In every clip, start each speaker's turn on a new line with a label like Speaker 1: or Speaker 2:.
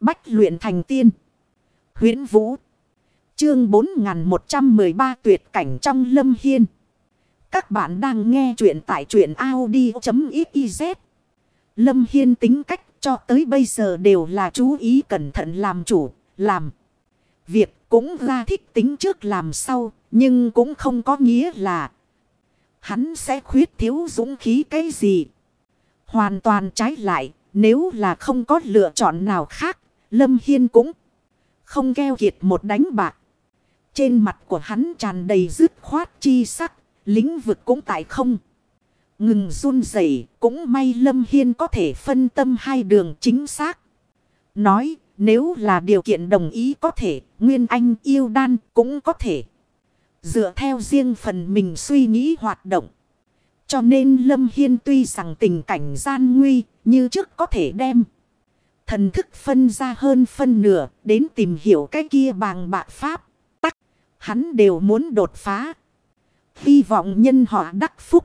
Speaker 1: Bách luyện thành tiên. huyễn Vũ. Chương 4113 tuyệt cảnh trong lâm hiên. Các bạn đang nghe truyện tại truyện Audi.xyz. Lâm Hiên tính cách cho tới bây giờ đều là chú ý cẩn thận làm chủ, làm. Việc cũng ra thích tính trước làm sau, nhưng cũng không có nghĩa là hắn sẽ khuyết thiếu dũng khí cái gì. Hoàn toàn trái lại, nếu là không có lựa chọn nào khác, Lâm Hiên cũng không keo kiệt một đánh bạc. Trên mặt của hắn tràn đầy dứt khoát chi sắc, lĩnh vực cũng tại không. Ngừng run rẩy cũng may Lâm Hiên có thể phân tâm hai đường chính xác. Nói nếu là điều kiện đồng ý có thể, Nguyên Anh yêu đan cũng có thể. Dựa theo riêng phần mình suy nghĩ hoạt động. Cho nên Lâm Hiên tuy rằng tình cảnh gian nguy như trước có thể đem. Thần thức phân ra hơn phân nửa đến tìm hiểu cái kia bằng bạc pháp. Tắc, hắn đều muốn đột phá. Hy vọng nhân họ đắc phúc.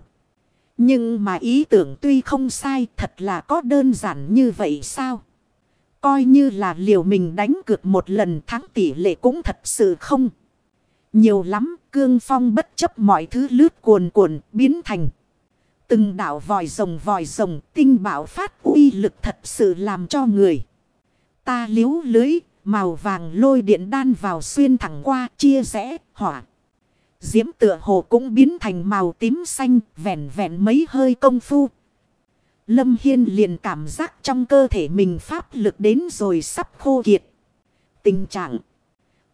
Speaker 1: Nhưng mà ý tưởng tuy không sai thật là có đơn giản như vậy sao? Coi như là liều mình đánh cược một lần thắng tỷ lệ cũng thật sự không. Nhiều lắm, cương phong bất chấp mọi thứ lướt cuồn cuộn biến thành. Từng đảo vòi rồng vòi rồng tinh bảo phát uy lực thật sự làm cho người. Ta liếu lưới, màu vàng lôi điện đan vào xuyên thẳng qua chia rẽ, hỏa. Diễm tựa hồ cũng biến thành màu tím xanh, vẹn vẹn mấy hơi công phu. Lâm Hiên liền cảm giác trong cơ thể mình pháp lực đến rồi sắp khô kiệt. Tình trạng.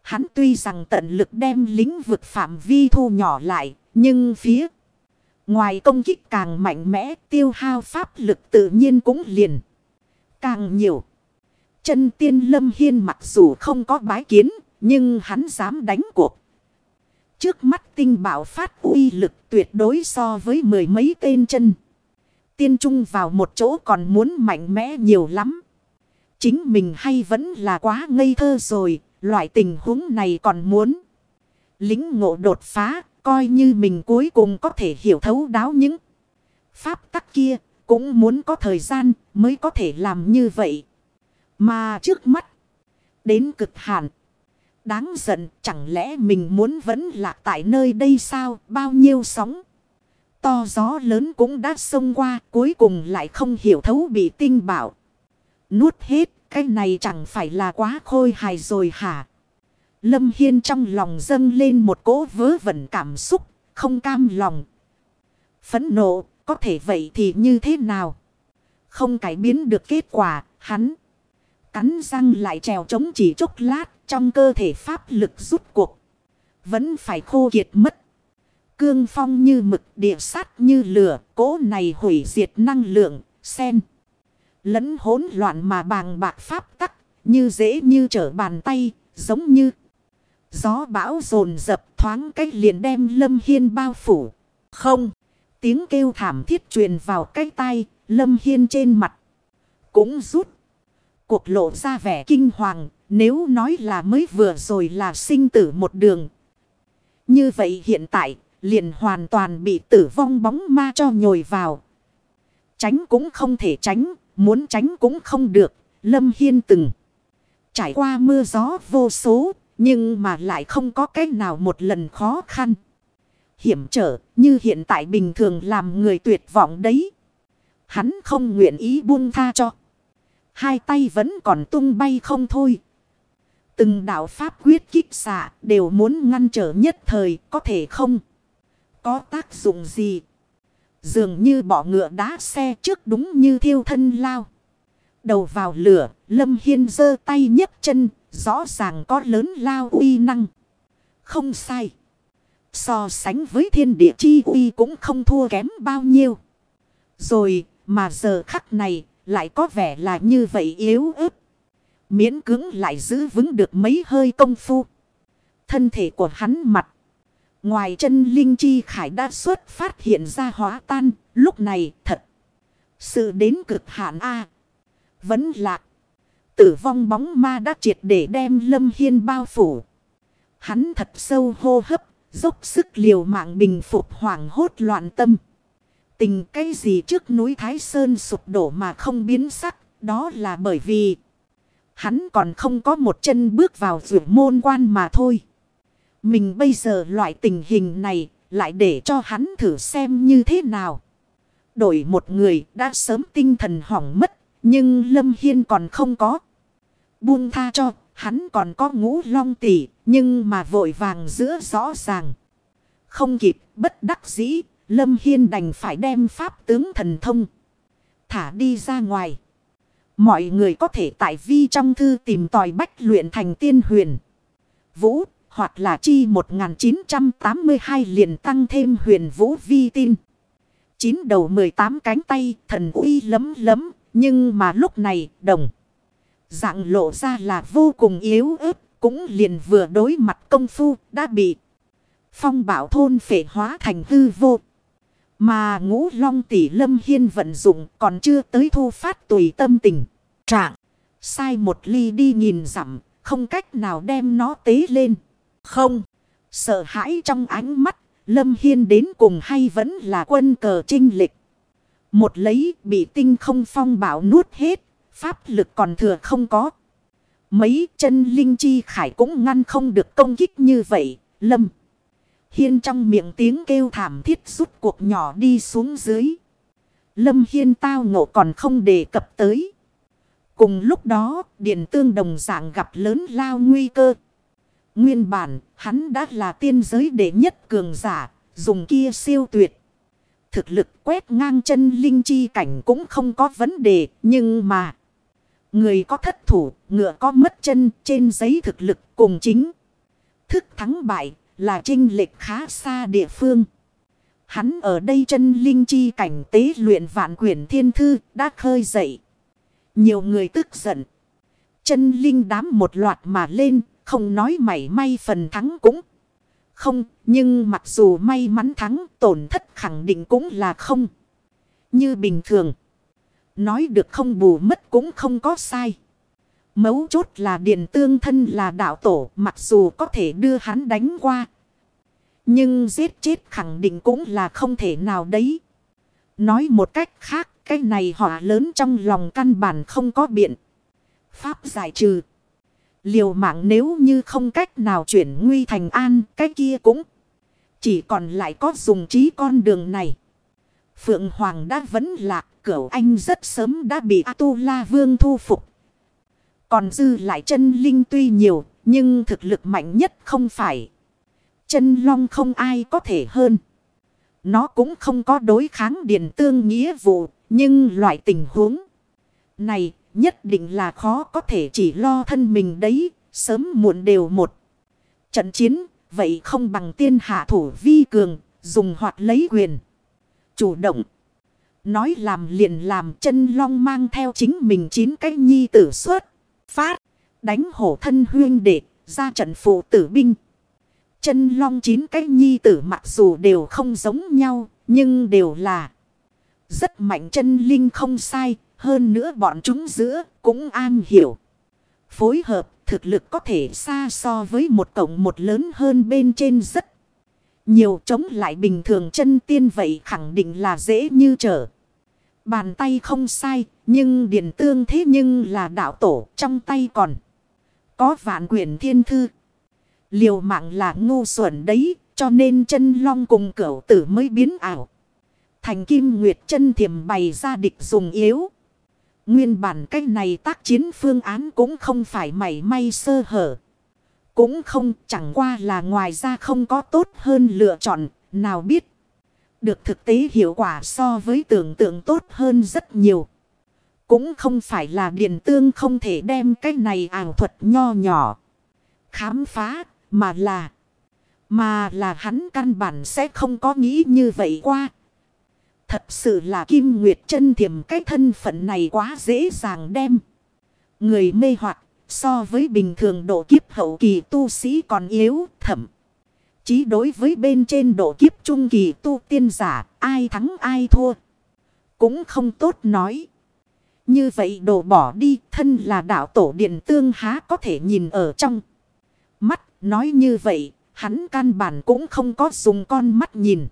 Speaker 1: Hắn tuy rằng tận lực đem lĩnh vực phạm vi thu nhỏ lại, nhưng phía ngoài công kích càng mạnh mẽ tiêu hao pháp lực tự nhiên cũng liền. Càng nhiều. Chân tiên lâm hiên mặc dù không có bái kiến, nhưng hắn dám đánh cuộc. Trước mắt tinh bảo phát uy lực tuyệt đối so với mười mấy tên chân. Tiên trung vào một chỗ còn muốn mạnh mẽ nhiều lắm. Chính mình hay vẫn là quá ngây thơ rồi, loại tình huống này còn muốn. Lính ngộ đột phá, coi như mình cuối cùng có thể hiểu thấu đáo những pháp tắc kia, cũng muốn có thời gian mới có thể làm như vậy. Mà trước mắt, đến cực hạn. Đáng giận chẳng lẽ mình muốn vẫn lạc tại nơi đây sao bao nhiêu sóng. To gió lớn cũng đã xông qua cuối cùng lại không hiểu thấu bị tinh bảo. Nuốt hết cái này chẳng phải là quá khôi hài rồi hả. Lâm Hiên trong lòng dâng lên một cỗ vớ vẩn cảm xúc, không cam lòng. Phấn nộ, có thể vậy thì như thế nào? Không cải biến được kết quả, hắn. Cắn răng lại trèo chống chỉ chốc lát trong cơ thể pháp lực rút cuộc. Vẫn phải khô kiệt mất. Cương phong như mực, địa sát như lửa. Cỗ này hủy diệt năng lượng. Sen. Lẫn hỗn loạn mà bàng bạc pháp tắc. Như dễ như trở bàn tay. Giống như. Gió bão rồn dập thoáng cách liền đem lâm hiên bao phủ. Không. Tiếng kêu thảm thiết truyền vào cái tay. Lâm hiên trên mặt. Cũng rút. Cuộc lộ ra vẻ kinh hoàng. Nếu nói là mới vừa rồi là sinh tử một đường. Như vậy hiện tại liền hoàn toàn bị tử vong bóng ma cho nhồi vào. Tránh cũng không thể tránh, muốn tránh cũng không được. Lâm Hiên từng trải qua mưa gió vô số, nhưng mà lại không có cách nào một lần khó khăn. Hiểm trở như hiện tại bình thường làm người tuyệt vọng đấy. Hắn không nguyện ý buông tha cho. Hai tay vẫn còn tung bay không thôi. Từng đạo pháp quyết kích xạ đều muốn ngăn trở nhất thời có thể không. Có tác dụng gì? Dường như bỏ ngựa đá xe trước đúng như thiêu thân lao. Đầu vào lửa, Lâm Hiên giơ tay nhấc chân, rõ ràng có lớn lao uy năng. Không sai. So sánh với thiên địa chi uy cũng không thua kém bao nhiêu. Rồi, mà giờ khắc này, lại có vẻ là như vậy yếu ớt. Miễn cứng lại giữ vững được mấy hơi công phu. Thân thể của hắn mặt. Ngoài chân linh chi khải đã xuất phát hiện ra hóa tan. Lúc này thật. Sự đến cực hạn A. Vẫn lạc. Tử vong bóng ma đã triệt để đem lâm hiên bao phủ. Hắn thật sâu hô hấp. Dốc sức liều mạng bình phục hoảng hốt loạn tâm. Tình cái gì trước núi Thái Sơn sụp đổ mà không biến sắc. Đó là bởi vì Hắn còn không có một chân bước vào rượu môn quan mà thôi. Mình bây giờ loại tình hình này lại để cho hắn thử xem như thế nào. Đổi một người đã sớm tinh thần hỏng mất. Nhưng Lâm Hiên còn không có. Buông tha cho, hắn còn có ngũ long tỷ. Nhưng mà vội vàng giữa rõ ràng. Không kịp, bất đắc dĩ. Lâm Hiên đành phải đem pháp tướng thần thông. Thả đi ra ngoài. Mọi người có thể tại vi trong thư tìm tòi bách luyện thành tiên huyền. Vũ, hoặc là chi 1982 liền tăng thêm huyền vũ vi tin. Chín đầu 18 cánh tay, thần uy lấm lấm. Nhưng mà lúc này, đồng. Dạng lộ ra là vô cùng yếu ớt. Cũng liền vừa đối mặt công phu, đã bị. Phong bảo thôn phệ hóa thành hư vô. Mà ngũ long tỷ lâm hiên vận dụng còn chưa tới thu phát tùy tâm tình. Trạng. Sai một ly đi nhìn dặm. Không cách nào đem nó tế lên. Không. Sợ hãi trong ánh mắt. Lâm Hiên đến cùng hay vẫn là quân cờ trinh lịch. Một lấy bị tinh không phong bảo nuốt hết. Pháp lực còn thừa không có. Mấy chân linh chi khải cũng ngăn không được công kích như vậy. Lâm. Hiên trong miệng tiếng kêu thảm thiết rút cuộc nhỏ đi xuống dưới. Lâm Hiên tao ngộ còn không đề cập tới. Cùng lúc đó, Điện Tương đồng dạng gặp lớn lao nguy cơ. Nguyên bản, hắn đã là tiên giới đệ nhất cường giả, dùng kia siêu tuyệt. Thực lực quét ngang chân linh chi cảnh cũng không có vấn đề, nhưng mà... Người có thất thủ, ngựa có mất chân trên giấy thực lực cùng chính. Thức thắng bại là trinh lệch khá xa địa phương. Hắn ở đây chân linh chi cảnh tế luyện vạn quyển thiên thư đã khơi dậy. Nhiều người tức giận. Chân linh đám một loạt mà lên, không nói mảy may phần thắng cũng. Không, nhưng mặc dù may mắn thắng, tổn thất khẳng định cũng là không. Như bình thường. Nói được không bù mất cũng không có sai. Mấu chốt là điện tương thân là đạo tổ mặc dù có thể đưa hắn đánh qua. Nhưng giết chết khẳng định cũng là không thể nào đấy. Nói một cách khác cái này họa lớn trong lòng căn bản không có biện. Pháp giải trừ. Liều mạng nếu như không cách nào chuyển nguy thành an cái kia cũng. Chỉ còn lại có dùng trí con đường này. Phượng Hoàng đã vẫn lạc cửu anh rất sớm đã bị A-tu-la vương thu phục. Còn dư lại chân linh tuy nhiều, nhưng thực lực mạnh nhất không phải. Chân long không ai có thể hơn. Nó cũng không có đối kháng điển tương nghĩa vụ, nhưng loại tình huống này nhất định là khó có thể chỉ lo thân mình đấy, sớm muộn đều một. Trận chiến, vậy không bằng tiên hạ thủ vi cường, dùng hoạt lấy quyền. Chủ động. Nói làm liền làm chân long mang theo chính mình chín cái nhi tử xuất Phát. Đánh hổ thân huyên đệ. Ra trận phụ tử binh. Chân long chín cái nhi tử mặc dù đều không giống nhau. Nhưng đều là. Rất mạnh chân linh không sai. Hơn nữa bọn chúng giữa cũng an hiểu. Phối hợp thực lực có thể xa so với một cổng một lớn hơn bên trên rất nhiều chống lại bình thường chân tiên vậy khẳng định là dễ như trở. Bàn tay không sai, nhưng điện tương thế nhưng là đạo tổ trong tay còn. Có vạn quyển thiên thư. Liều mạng là ngu xuẩn đấy, cho nên chân long cùng cửu tử mới biến ảo. Thành kim nguyệt chân thiềm bày ra địch dùng yếu. Nguyên bản cách này tác chiến phương án cũng không phải mảy may sơ hở. Cũng không chẳng qua là ngoài ra không có tốt hơn lựa chọn, nào biết. Được thực tế hiệu quả so với tưởng tượng tốt hơn rất nhiều. Cũng không phải là điện tương không thể đem cái này ảo thuật nho nhỏ. Khám phá mà là. Mà là hắn căn bản sẽ không có nghĩ như vậy qua. Thật sự là Kim Nguyệt chân thiểm cái thân phận này quá dễ dàng đem. Người mê hoặc so với bình thường độ kiếp hậu kỳ tu sĩ còn yếu thẩm. Chí đối với bên trên độ kiếp trung kỳ tu tiên giả, ai thắng ai thua. Cũng không tốt nói. Như vậy đổ bỏ đi, thân là đạo tổ điện tương há có thể nhìn ở trong. Mắt, nói như vậy, hắn căn bản cũng không có dùng con mắt nhìn.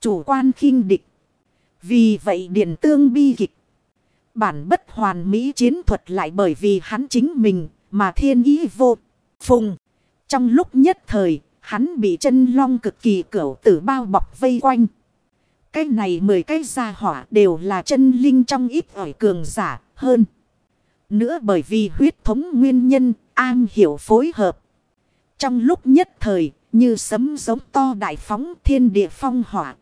Speaker 1: Chủ quan khinh địch. Vì vậy điện tương bi kịch. Bản bất hoàn mỹ chiến thuật lại bởi vì hắn chính mình mà thiên ý vô phùng. Trong lúc nhất thời, hắn bị chân long cực kỳ cửu tử bao bọc vây quanh. Cái này mười cái gia hỏa đều là chân linh trong ít ỏi cường giả hơn. Nữa bởi vì huyết thống nguyên nhân an hiểu phối hợp. Trong lúc nhất thời như sấm giống to đại phóng thiên địa phong hỏa.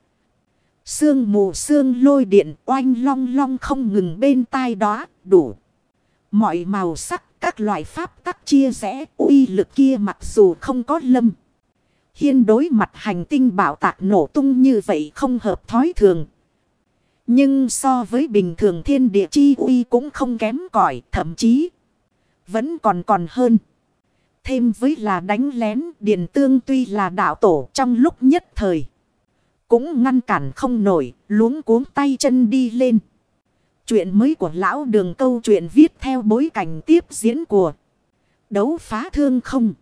Speaker 1: Sương mù, sương lôi điện oanh long long không ngừng bên tai đó, đủ. Mọi màu sắc, các loại pháp tắc chia rẽ, uy lực kia mặc dù không có lâm. Hiên đối mặt hành tinh bảo tạc nổ tung như vậy không hợp thói thường. Nhưng so với bình thường thiên địa chi uy cũng không kém cỏi, thậm chí vẫn còn còn hơn. Thêm với là đánh lén điện tương tuy là đạo tổ trong lúc nhất thời. Cũng ngăn cản không nổi, luống cuống tay chân đi lên. Chuyện mới của lão đường câu chuyện viết theo bối cảnh tiếp diễn của đấu phá thương không.